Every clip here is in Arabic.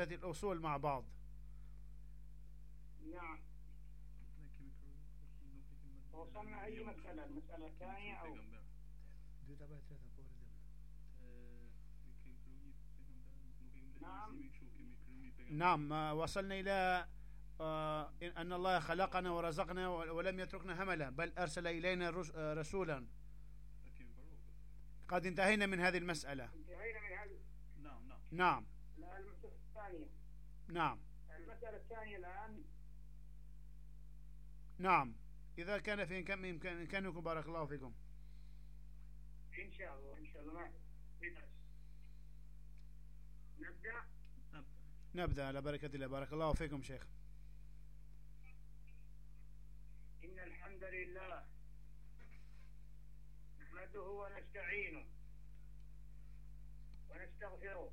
هذه الأصول مع بعض. نعم. وصلنا أي مسألة؟ المسألة الثانية أو؟ نعم نعم وصلنا إلى آه، أن الله خلقنا ورزقنا ولم يتركنا هملا بل أرسل إلينا آه، رسولا. قد انتهينا من هذه المسألة. انتهينا من هذه. نعم نعم. نعم. الثانية. نعم. المسألة الثانية الآن. نعم. إذا كان في إمكان- إمكان- إمكانكم بارك الله فيكم. إن شاء الله إن شاء الله. نبدأ؟ نبدأ. على بركة الله. بارك الله فيكم شيخ. إن الحمد لله نحمده ونستعينه ونستغفره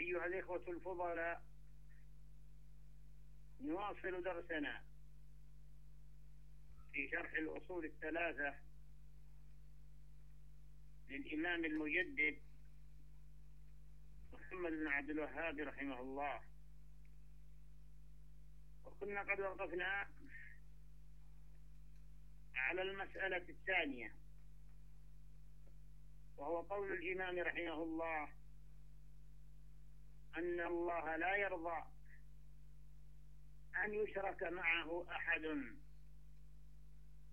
أيها الإخوة الفضلاء نواصل درسنا في شرح الأصول الثلاثة للإمام المجدد محمد بن عبد الوهاب رحمه الله. وكنا قد وقفنا على المسألة الثانية وهو قول الإمام رحمه الله أن الله لا يرضى أن يشرك معه أحد.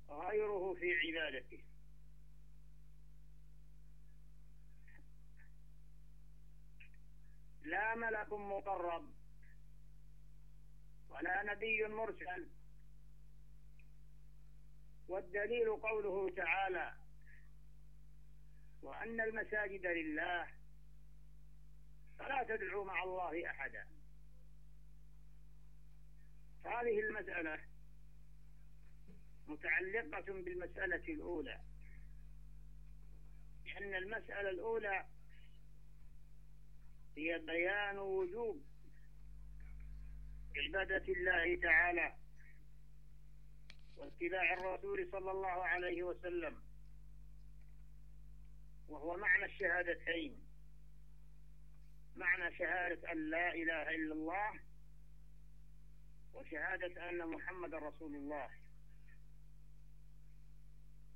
غيره في عبادته. لا ملك مقرب ولا نبي مرسل. والدليل قوله تعالى وأن المساجد لله فلا تدعوا مع الله أحدا. هذه المسألة متعلقة بالمسألة الأولى. لأن المسألة الأولى هي بيان وجوب عبادة الله تعالى واتباع الرسول صلى الله عليه وسلم وهو معنى الشهادتين. معنى شهادة أن لا إله إلا الله وشهادة أن محمد رسول الله.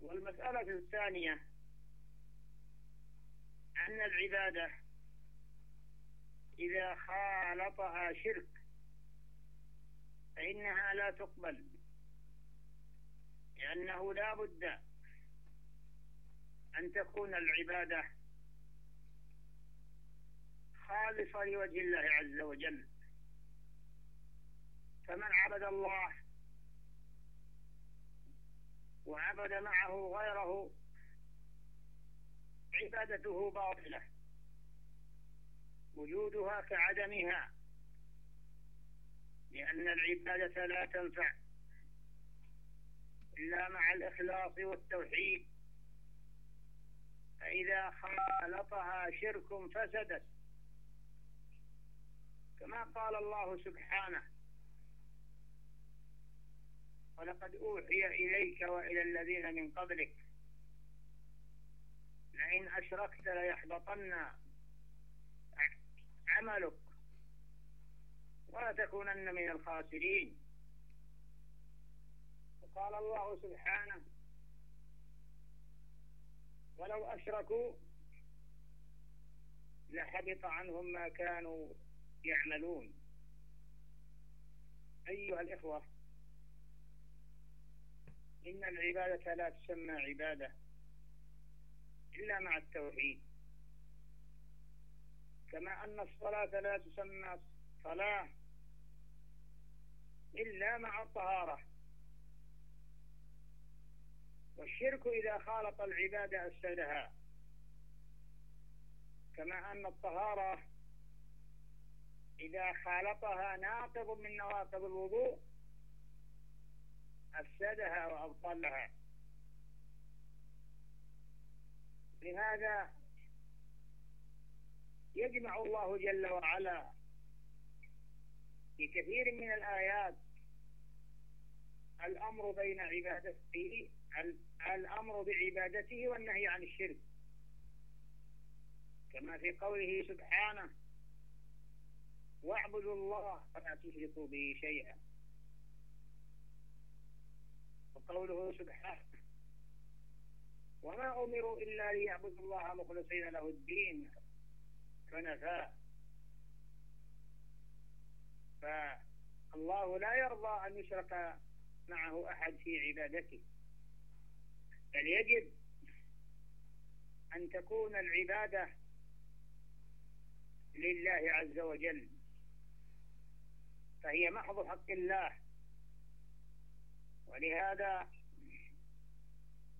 والمسألة الثانية أن العبادة إذا خالطها شرك فإنها لا تقبل لأنه لا بد أن تكون العبادة خالصة لوجه الله عز وجل. فمن عبد الله وعبد معه غيره عبادته باطلة. وجودها كعدمها. لأن العبادة لا تنفع إلا مع الإخلاص والتوحيد. فإذا خالطها شرك فسدت. كما قال الله سبحانه ولقد أوحي إليك وإلى الذين من قبلك. لئن أشركت ليحبطن عملك ولا تكونن من الخاسرين. وقال الله سبحانه ولو أشركوا لحبط عنهم ما كانوا يعملون. أيها الإخوة إن العبادة لا تسمى عبادة إلا مع التوحيد. كما أن الصلاة لا تسمى صلاة إلا مع الطهارة. والشرك إذا خالط العبادة أفسدها. كما أن الطهارة إذا خالطها ناقض من نواقض الوضوء أفسدها وأبطلها. لهذا يجمع الله جل وعلا في كثير من الآيات الأمر بين عبادته الأمر بعبادته والنهي عن الشرك. كما في قوله سبحانه واعبدوا الله ولا تشركوا به شيئا. وقوله سبحانه وما أمروا إلا ليعبدوا الله مخلصين له الدين حنفاء. فالله لا يرضى أن يشرك معه أحد في عبادته. بل يجب أن تكون العبادة لله عز وجل. فهي محض حق الله. ولهذا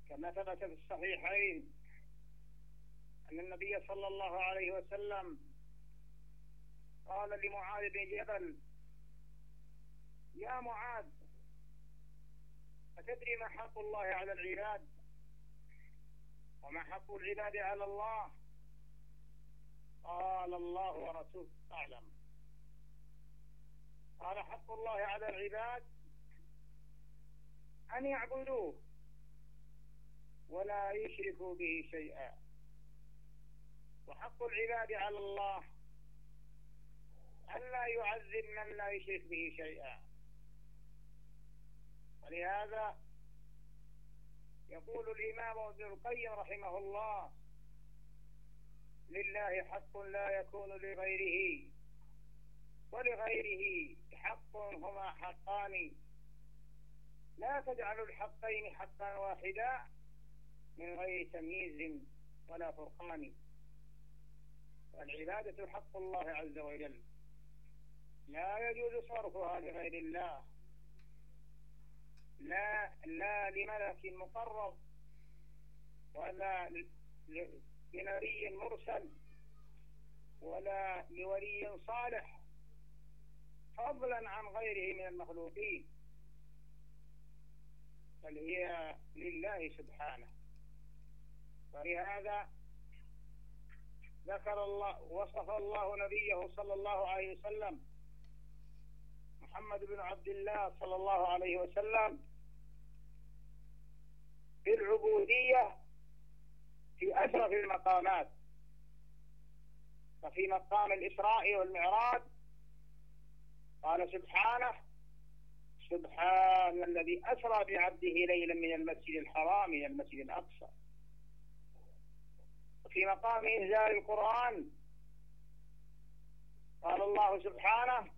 كما ثبت في الصحيحين أن النبي صلى الله عليه وسلم قال لمعاذ بن جبل يا معاذ أتدري ما حق الله على العباد؟ وما حق العباد على الله؟ قال الله ورسوله أعلم. قال حق الله على العباد أن يعبدوه ولا يشركوا به شيئا. وحق العباد على الله أن لا يعذب من لا يشرك به شيئا. ولهذا يقول الإمام ابن القيم رحمه الله لله حق لا يكون لغيره. ولغيره حق هما حقان. لا تجعل الحقين حقا واحدا من غير تمييز ولا فرقان. والعبادة حق الله عز وجل. لا يجوز صرفها لغير الله. لا لا لملك مقرب ولا لنبي مرسل ولا لولي صالح. فضلا عن غيره من المخلوقين. بل هي لله سبحانه. ولهذا ذكر الله وصف الله نبيه صلى الله عليه وسلم محمد بن عبد الله صلى الله عليه وسلم بالعبودية في أشرف المقامات. ففي مقام الإسراء والمعراج قال سبحانه سبحان الذي أسرى بعبده ليلا من المسجد الحرام إلى المسجد الأقصى. وفي مقام إنزال القرآن قال الله سبحانه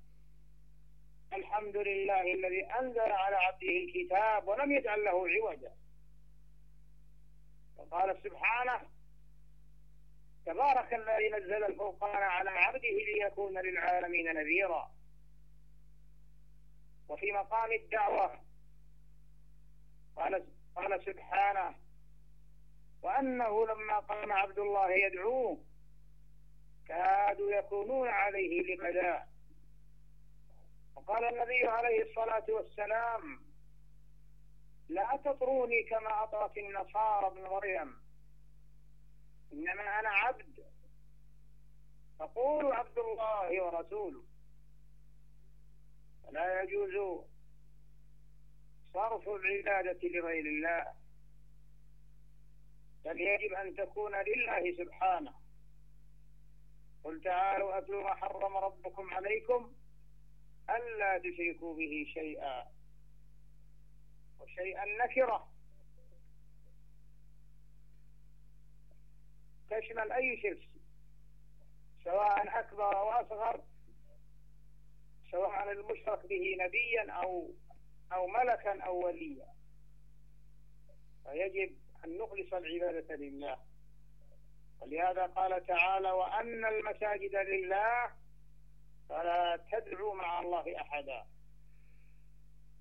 الحمد لله الذي أنزل على عبده الكتاب ولم يجعل له عوجا. وقال سبحانه تبارك الذي نزل الفرقان على عبده ليكون للعالمين نذيرا. وفي مقام الدعوة. قال قال سبحانه وأنه لما قام عبد الله يدعوه كادوا يكونون عليه لبدا وقال النبي عليه الصلاة والسلام لا تطروني كما أطرت النصارى ابن مريم. إنما أنا عبد. فقولوا عبد الله ورسوله. فلا يجوز صرف العبادة لغير الله بل يجب أن تكون لله سبحانه. قل تعالوا أتلوا ما حرم ربكم عليكم ألا تشركوا به شيئا وشيئا نكرة. تشمل أي شرك سواء أكبر أو أصغر. سواء المشرك به نبيا أو أو ملكا أو وليا. فيجب أن نخلص العبادة لله. ولهذا قال تعالى وأن المساجد لله فلا تدعوا مع الله أحدا.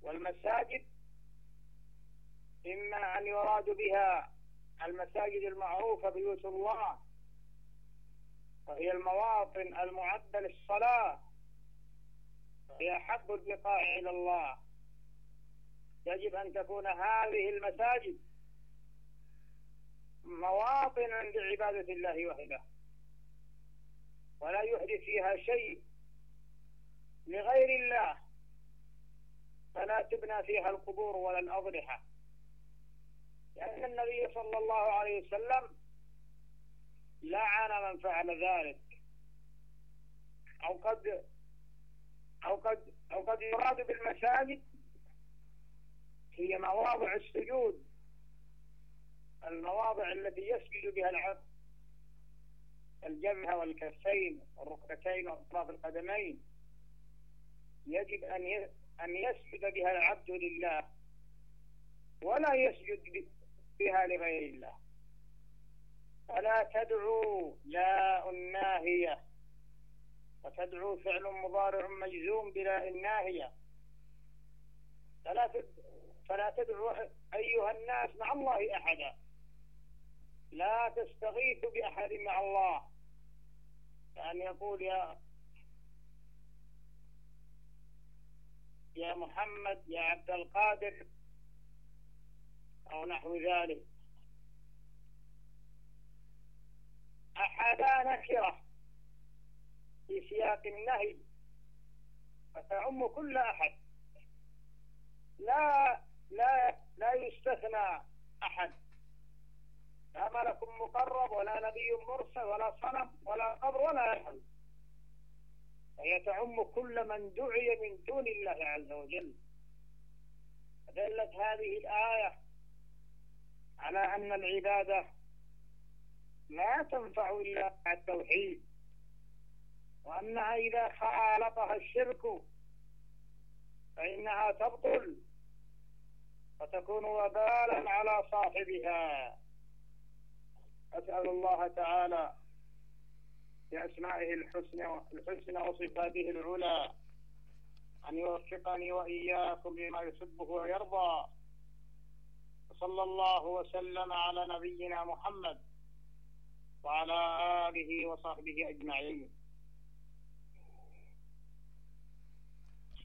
والمساجد إما أن يراد بها المساجد المعروفة بيوت الله وهي المواطن المعدة للصلاة هي أحب البقاع إلى الله. يجب أن تكون هذه المساجد مواطنا لعبادة الله وحده. ولا يحدث فيها شيء لغير الله. فلا تبنى فيها القبور ولا الأضرحة. لأن النبي صلى الله عليه وسلم لعن من فعل ذلك. أو قد أو قد أو قد يراد بالمساجد هي مواضع السجود المواضع التي يسجد بها العبد الجبهة والكفين والركبتين وأطراف القدمين. يجب أن أن يسجد بها العبد لله ولا يسجد بها لغير الله. فلا تدعو لا الناهية. وتدعو فعل مضارع مجزوم بلا الناهية. فلا فلا تدعو أيها الناس مع الله أحدا. لا تستغيث بأحد مع الله. كأن يقول يا يا محمد يا عبد القادر أو نحو ذلك. أحدا نكرة في سياق النهي فتعم كل أحد. لا لا لا يستثنى أحد. لا ملك مقرب ولا نبي مرسل ولا صنم ولا قبر ولا أحد. فهي تعم كل من دعي من دون الله عز وجل. دلت هذه الآية على أن العبادة لا تنفع إلا مع التوحيد. وأنها إذا خالطها الشرك فإنها تبطل وتكون وبالا على صاحبها. أسأل الله تعالى بأسمائه الحسنى الحسنى وصفاته العلى أن يوفقني وإياكم لما يحبه ويرضى. صلى الله وسلم على نبينا محمد وعلى آله وصحبه أجمعين.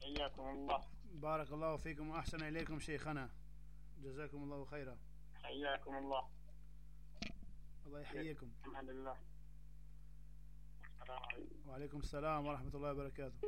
حياكم الله. بارك الله فيكم وأحسن إليكم شيخنا. جزاكم الله خيرا. حياكم الله. الله يحييكم. الحمد لله. وعليكم السلام ورحمة الله وبركاته.